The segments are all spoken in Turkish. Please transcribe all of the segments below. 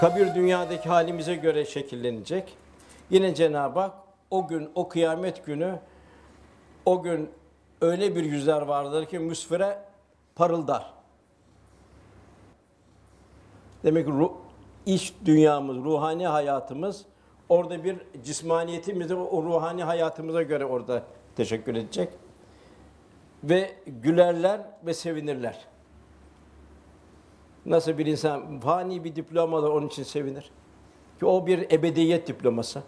Kabir dünyadaki halimize göre şekillenecek. Yine Cenab-ı Hak o gün, o kıyamet günü, o gün öyle bir yüzler vardır ki müsfire parıldar. Demek ki iç dünyamız, ruhani hayatımız orada bir cismaniyetimizi o ruhani hayatımıza göre orada teşekkür edecek. Ve gülerler ve sevinirler. Nasıl bir insan fani bir diploma da onun için sevinir. Ki o bir ebediyet diploması.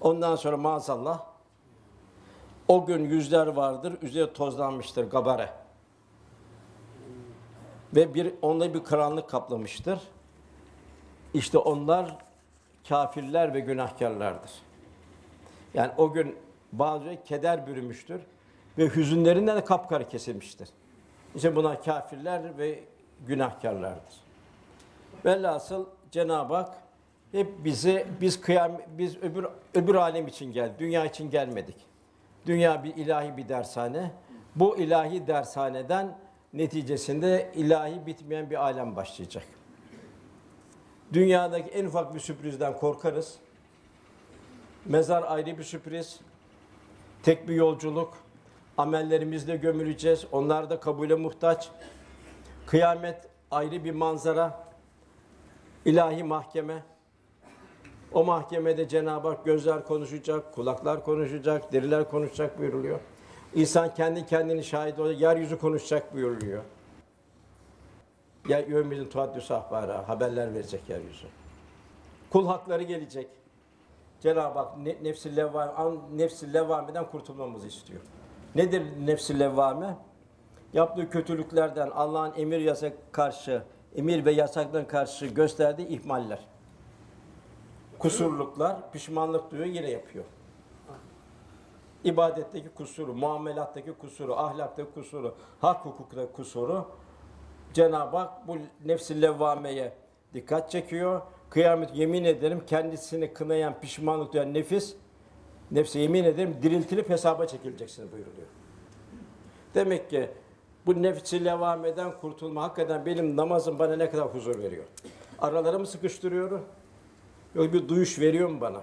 Ondan sonra maazallah o gün yüzler vardır, üzeri tozlanmıştır gabare. Ve bir onda bir karanlık kaplamıştır. İşte onlar kafirler ve günahkarlardır. Yani o gün bazı keder bürümüştür ve hüzünlerinden de kapkara kesilmiştir. İşte buna kafirler ve günahkarlardır. Velhasıl Cenab-ı Hak hep bizi biz kıyam biz öbür öbür alem için geldik. Dünya için gelmedik. Dünya bir ilahi bir dershane. Bu ilahi dershaneden neticesinde ilahi bitmeyen bir alem başlayacak. Dünyadaki en ufak bir sürprizden korkarız. Mezar ayrı bir sürpriz. Tek bir yolculuk. Amellerimizle gömüleceğiz. Onlar da kabule muhtaç. Kıyamet ayrı bir manzara. İlahi mahkeme. O mahkemede Cenab-ı Hak gözler konuşacak, kulaklar konuşacak, deriler konuşacak buyuruluyor. İnsan kendi kendini şahit olacak, yeryüzü konuşacak buyuruluyor. Ya yevmizin tuhaddüsü ahbara, haberler verecek yeryüzü. Kul hakları gelecek. Cenab-ı Hak nefsi levvameden kurtulmamızı istiyor. Nedir nefsi levvame? Yaptığı kötülüklerden Allah'ın emir yasak karşı, emir ve yasaklarına karşı gösterdiği ihmaller. Kusurluklar, pişmanlık duyuyor, yine yapıyor. İbadetteki kusuru, muamelattaki kusuru, ahlaktaki kusuru, hak hukuktaki kusuru Cenab-ı Hak bu nefsi levvameye dikkat çekiyor. Kıyamet yemin ederim kendisini kınayan, pişmanlık duyan nefis nefse yemin ederim diriltilip hesaba çekileceksin buyuruluyor. Demek ki bu nefsi levameden kurtulma hakikaten benim namazım bana ne kadar huzur veriyor. Aralarımı sıkıştırıyor. Yok bir duyuş veriyor mu bana?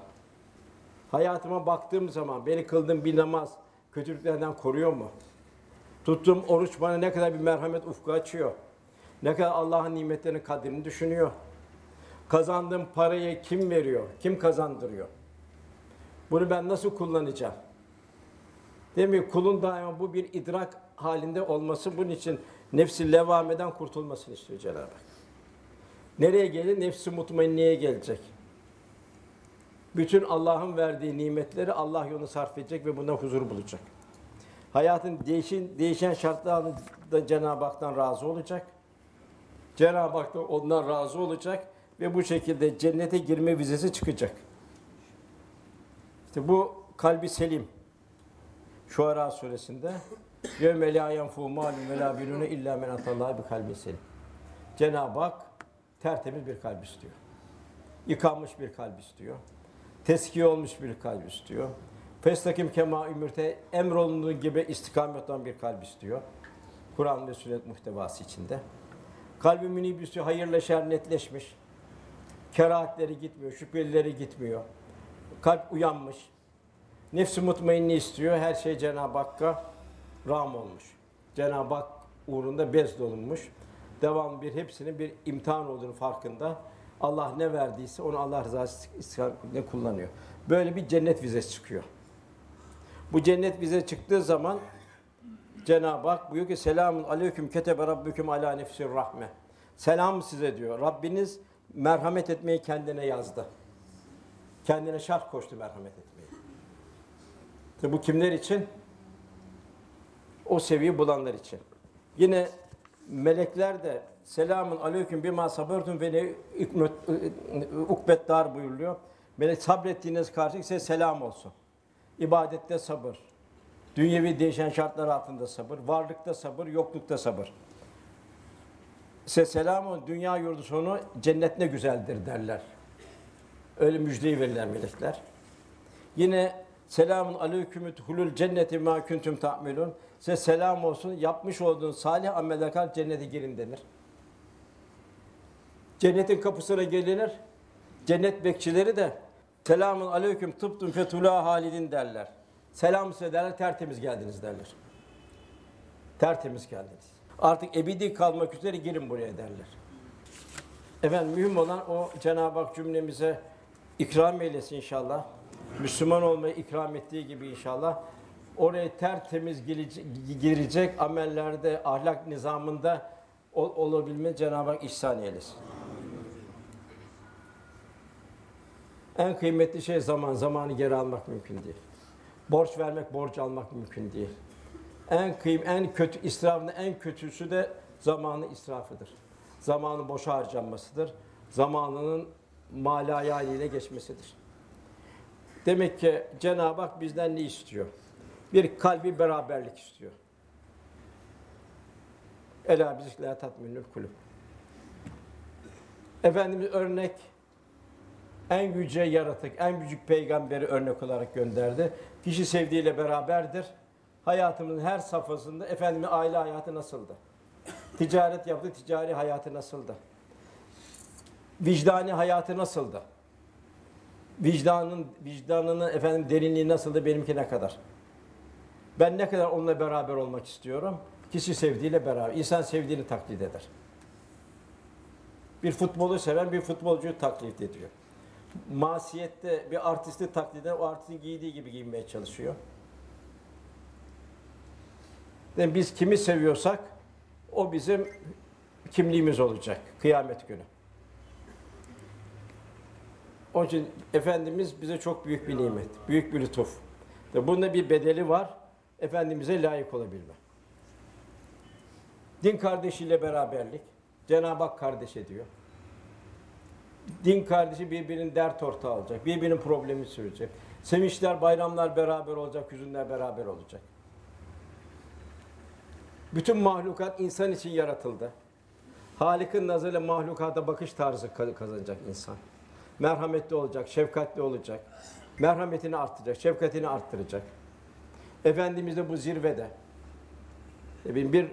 Hayatıma baktığım zaman beni kıldığım bir namaz kötülüklerden koruyor mu? Tuttuğum oruç bana ne kadar bir merhamet ufku açıyor. Ne kadar Allah'ın nimetlerinin kadrini düşünüyor. Kazandığım parayı kim veriyor? Kim kazandırıyor? Bunu ben nasıl kullanacağım? Demek ki kulun daima bu bir idrak halinde olması bunun için nefsi levameden kurtulmasını istiyor Cenab-ı Hak. Nereye gelir? Nefsi mutmainneye gelecek. Bütün Allah'ın verdiği nimetleri Allah yoluna sarf edecek ve bunda huzur bulacak. Hayatın değişen, değişen şartlarında Cenab-ı Hak'tan razı olacak. Cenab-ı Hak da ondan razı olacak ve bu şekilde cennete girme vizesi çıkacak. İşte bu kalbi selim. Şuara suresinde يَوْمَ لَا يَنْفُوا مَالٌ وَلَا بِنُونَ اِلَّا مَنْ اَتَى bir kalbi selim. Cenab-ı Hak tertemiz bir kalp istiyor. Yıkanmış bir kalp istiyor. Teskiye olmuş bir kalp istiyor. Festakim kema ümürte emrolunduğu gibi istikamet olan bir kalp istiyor. Kur'an ve sünnet muhtevası içinde. Kalbi münib istiyor, hayırla şer netleşmiş. Kerahatleri gitmiyor, şüphelileri gitmiyor. Kalp uyanmış. Nefsi mutmainni istiyor, her şey Cenab-ı Hakk'a ram olmuş. Cenab-ı Hak uğrunda bez dolunmuş. Devam bir hepsinin bir imtihan olduğunu farkında. Allah ne verdiyse onu Allah rızası istikametine kullanıyor. Böyle bir cennet vizesi çıkıyor. Bu cennet vize çıktığı zaman Cenab-ı Hak buyuruyor ki selamun aleyküm ketebe rabbüküm ala nefsir rahme. Selam size diyor. Rabbiniz merhamet etmeyi kendine yazdı. Kendine şart koştu merhamet etmeyi. Tabi bu kimler için? O seviyeyi bulanlar için. Yine melekler de selamun aleyküm bima sabertum ve ne ukbet buyuruluyor. Melek sabrettiğiniz karşı size selam olsun. İbadette sabır. Dünyevi değişen şartlar altında sabır. Varlıkta sabır, yoklukta sabır. Size selamın dünya yurdu sonu cennet ne güzeldir derler. Öyle müjdeyi verirler melekler. Yine selamun aleyküm hulul cenneti ma kuntum ta'melun. Size selam olsun. Yapmış olduğunuz salih ameller karşı cennete girin denir. Cennetin kapısına gelinir. Cennet bekçileri de selamun aleyküm tıptun fetula halidin derler. Selam size derler, tertemiz geldiniz derler. Tertemiz geldiniz. Artık ebedi kalmak üzere girin buraya derler. Efendim mühim olan o Cenab-ı Hak cümlemize ikram eylesin inşallah. Müslüman olmayı ikram ettiği gibi inşallah. Oraya tertemiz girecek, girecek amellerde, ahlak nizamında ol, olabilme Cenab-ı Hak ihsan eylesin. En kıymetli şey zaman. Zamanı geri almak mümkün değil. Borç vermek, borç almak mümkün değil. En kıym en kötü israfın en kötüsü de zamanı israfıdır. Zamanın boşa harcanmasıdır. Zamanının malaya ile geçmesidir. Demek ki Cenab-ı Hak bizden ne istiyor? Bir kalbi beraberlik istiyor. Ela bizikla tatminül kulüp. Efendimiz örnek en yüce yaratık, en büyük peygamberi örnek olarak gönderdi. Kişi sevdiğiyle beraberdir. Hayatımızın her safhasında Efendimiz aile hayatı nasıldı? Ticaret yaptı, ticari hayatı nasıldı? Vicdani hayatı nasıldı? Vicdanın vicdanının efendim derinliği nasıldı benimki ne kadar? Ben ne kadar onunla beraber olmak istiyorum? Kişi sevdiğiyle beraber. İnsan sevdiğini taklit eder. Bir futbolu seven bir futbolcuyu taklit ediyor. Masiyette bir artisti taklit eder, o artistin giydiği gibi giyinmeye çalışıyor. Yani biz kimi seviyorsak o bizim kimliğimiz olacak kıyamet günü. Onun için Efendimiz bize çok büyük bir nimet, büyük bir lütuf. Bunda bir bedeli var, Efendimiz'e layık olabilme. Din kardeşiyle beraberlik, Cenab-ı Hak kardeş ediyor. Din kardeşi birbirinin dert ortağı olacak, birbirinin problemi sürecek. Sevinçler, bayramlar beraber olacak, hüzünler beraber olacak. Bütün mahlukat insan için yaratıldı. Halik'in nazarıyla mahlukata bakış tarzı ka- kazanacak insan. Merhametli olacak, şefkatli olacak. Merhametini arttıracak, şefkatini arttıracak. Efendimiz de bu zirvede. E, Bir,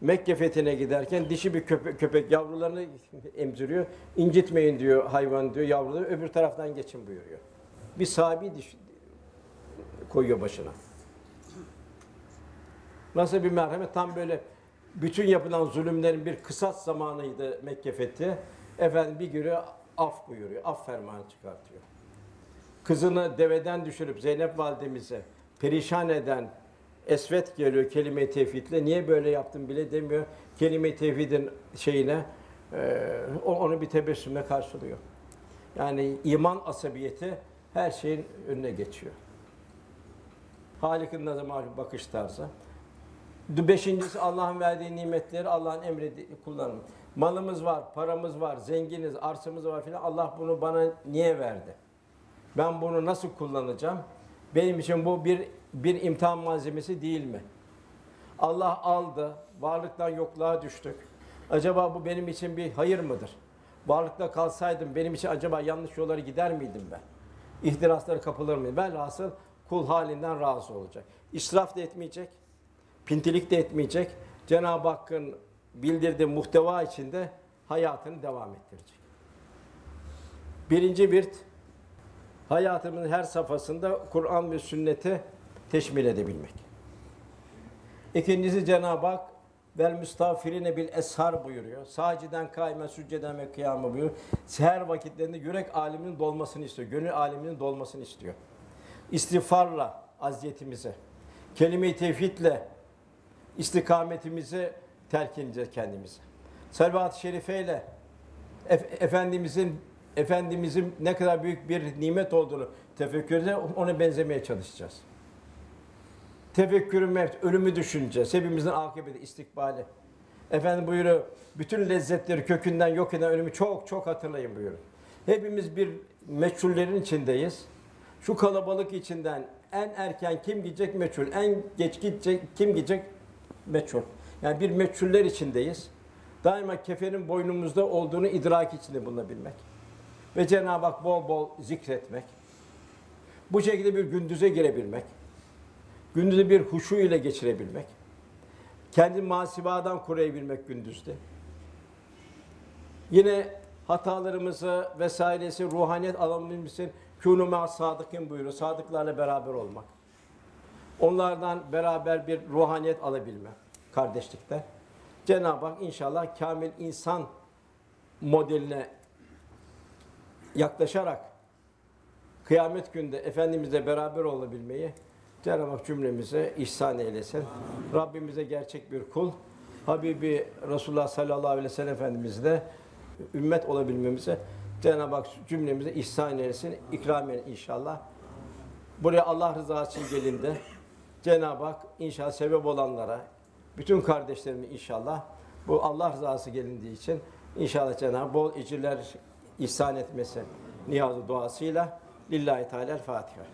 Mekke fethine giderken dişi bir köpek, köpek yavrularını emziriyor. İncitmeyin diyor hayvan diyor yavruları öbür taraftan geçin buyuruyor. Bir sahibi diş koyuyor başına. Nasıl bir merhamet? Tam böyle bütün yapılan zulümlerin bir kısas zamanıydı Mekke fethi. Efendim bir görüyor af buyuruyor. Af fermanı çıkartıyor. Kızını deveden düşürüp Zeynep validemize perişan eden Esvet geliyor kelime-i tevhidle. Niye böyle yaptın bile demiyor. Kelime-i tevhidin şeyine e, onu bir tebessümle karşılıyor. Yani iman asabiyeti her şeyin önüne geçiyor. Halik'in malum bakış tarzı. Beşincisi Allah'ın verdiği nimetleri Allah'ın emrediği kullanım. Malımız var, paramız var, zenginiz, arsamız var filan. Allah bunu bana niye verdi? Ben bunu nasıl kullanacağım? Benim için bu bir bir imtihan malzemesi değil mi? Allah aldı, varlıktan yokluğa düştük. Acaba bu benim için bir hayır mıdır? Varlıkta kalsaydım benim için acaba yanlış yollara gider miydim ben? İhtiraslara kapılır mıydım? Velhasıl kul halinden razı olacak. İsraf da etmeyecek, pintilik de etmeyecek. Cenab-ı Hakk'ın bildirdiği muhteva içinde hayatını devam ettirecek. Birinci birt, hayatımın her safhasında Kur'an ve sünneti teşmil edebilmek. İkincisi Cenab-ı Hak vel müstağfirine bil eshar buyuruyor. Saciden kaime, sücceden ve kıyamı buyuruyor. Seher vakitlerinde yürek aleminin dolmasını istiyor. Gönül aleminin dolmasını istiyor. İstiğfarla aziyetimizi, kelime-i tevhidle istikametimizi telkin edeceğiz kendimize. Selvat-ı şerifeyle Ef- Efendimizin Efendimizin ne kadar büyük bir nimet olduğunu tefekkür edeceğiz, ona benzemeye çalışacağız. Tefekkürü mevt, ölümü düşüneceğiz. Hepimizin akıbeti, istikbali. Efendim buyuruyor, bütün lezzetleri kökünden yok eden ölümü çok çok hatırlayın buyuruyor. Hepimiz bir meçhullerin içindeyiz. Şu kalabalık içinden en erken kim gidecek meçhul, en geç gidecek kim gidecek meçhul. Yani bir meçhuller içindeyiz. Daima kefenin boynumuzda olduğunu idrak içinde bulunabilmek. Ve Cenab-ı Hak bol bol zikretmek. Bu şekilde bir gündüze girebilmek. Gündüzü bir huşu ile geçirebilmek. Kendi masivadan koruyabilmek gündüzde. Yine hatalarımızı vesairesi ruhaniyet alabilmemizin kûnû mâ sadıkın buyuruyor. Sadıklarla beraber olmak. Onlardan beraber bir ruhaniyet alabilme kardeşlikte. Cenab-ı Hak inşallah kamil insan modeline yaklaşarak kıyamet günde Efendimizle beraber olabilmeyi Cenab-ı Hak cümlemize ihsan eylesin. Rabbimize gerçek bir kul, Habibi Resulullah sallallahu aleyhi ve sellem Efendimizle ümmet olabilmemize Cenab-ı Hak cümlemize ihsan eylesin, ikram eylesin inşallah. Buraya Allah rızası için gelin Cenab-ı Hak inşallah sebep olanlara, bütün kardeşlerimi inşallah bu Allah rızası gelindiği için inşallah Cenab-ı bol ecirler ihsan etmesi niyazı duasıyla Lillahi Teala Fatiha.